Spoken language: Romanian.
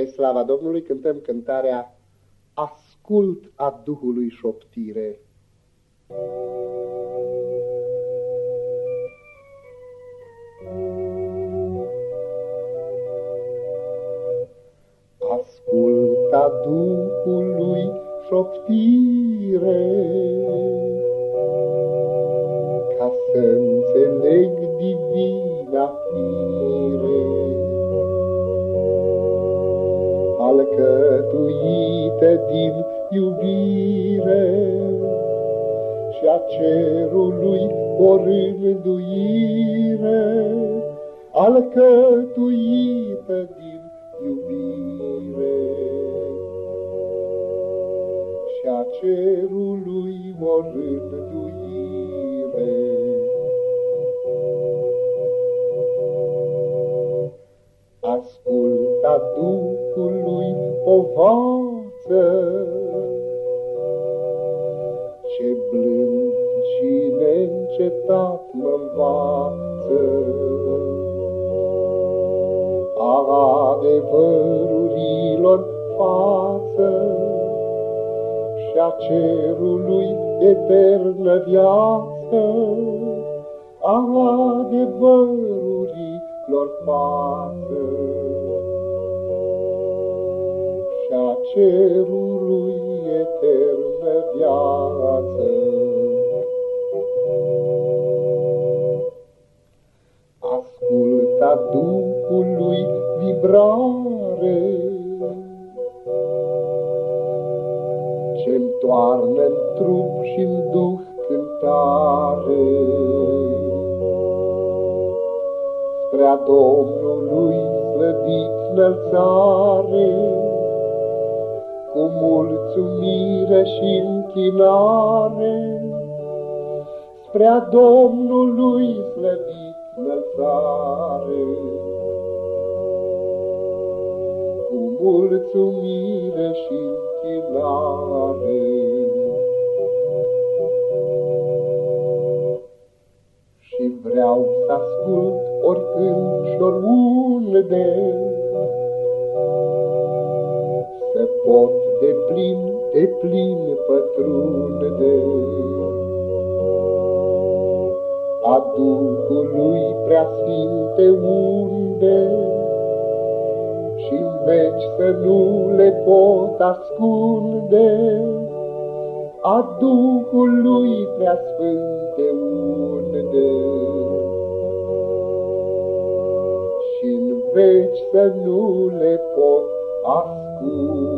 Spre slava Domnului cântăm cântarea Ascult a Duhului șoptire. Asculta Duhului șoptire ca să alcătuite din iubire și a cerului o rânduire, alcătuită din iubire și a cerului o rânduire. Asculta Duhului povață, ce blând și neîncetat mă învață. A adevărurilor față și a cerului eternă viață, a adevărurilor față cerului eternă viață. Asculta Duhului vibrare, Ce-mi toarnă în trup și în duh cântare. Spre-a Domnului slăvit înălțare, Cu mulțumire și închinare, Spre-a Domnului slăvit înălțare. Cu mulțumire și închinare, Și vreau să ascult oricând și oriunde, pot de plin, de plin pătrunde. A Duhului preasfinte unde, și în veci să nu le pot ascunde, A Duhului preasfinte unde. Și în veci să nu le pot ascultă-te.